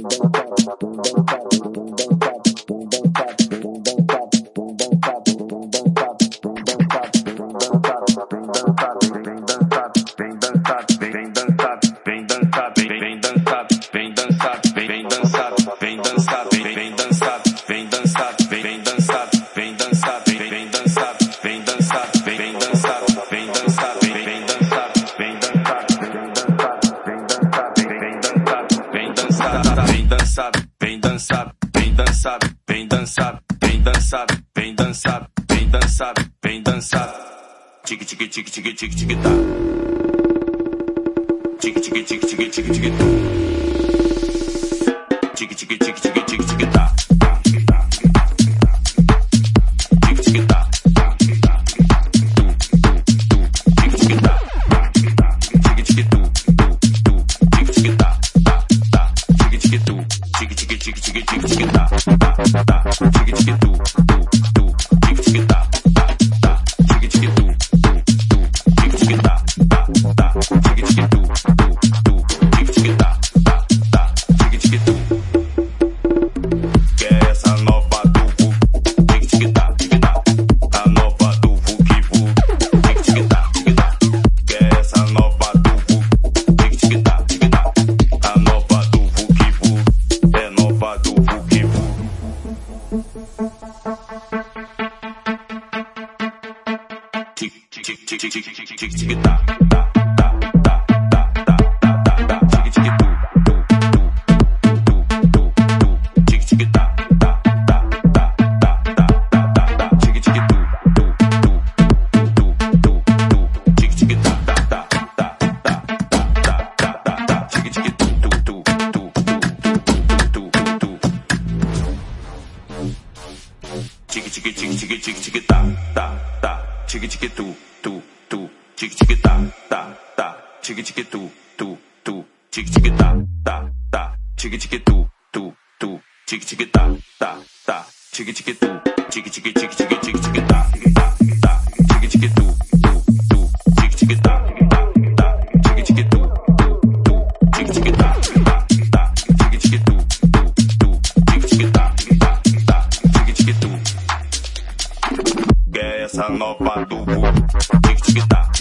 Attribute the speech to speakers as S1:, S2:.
S1: Thank you. vem dançar, vem dançar, vem dançar, vem dançar, vem dançar, vem dançar, vem dançar, vem dançar. Tic tic tic tic tic tic tá. Tic tic tic tic tic tic tá. Tic tic tic tic tic tic chiqui chiqui chiqui chiqui ta ta ta chiqui chiqui tu tu tu chiqui chiqui ta ta ta chiqui chiqui tu tu tu chiqui chiqui ta ta ta chiqui chiqui tu chiki chiki da da da chiki chiki do 뚜뚜 지기지기 따따따 지기지기 뚜뚜뚜 지기지기 따따따 지기지기 뚜뚜뚜 지기지기 따따따 지기지기 뚜 지기지기 지기지기 지기지기 따 Nova do tic tic tac.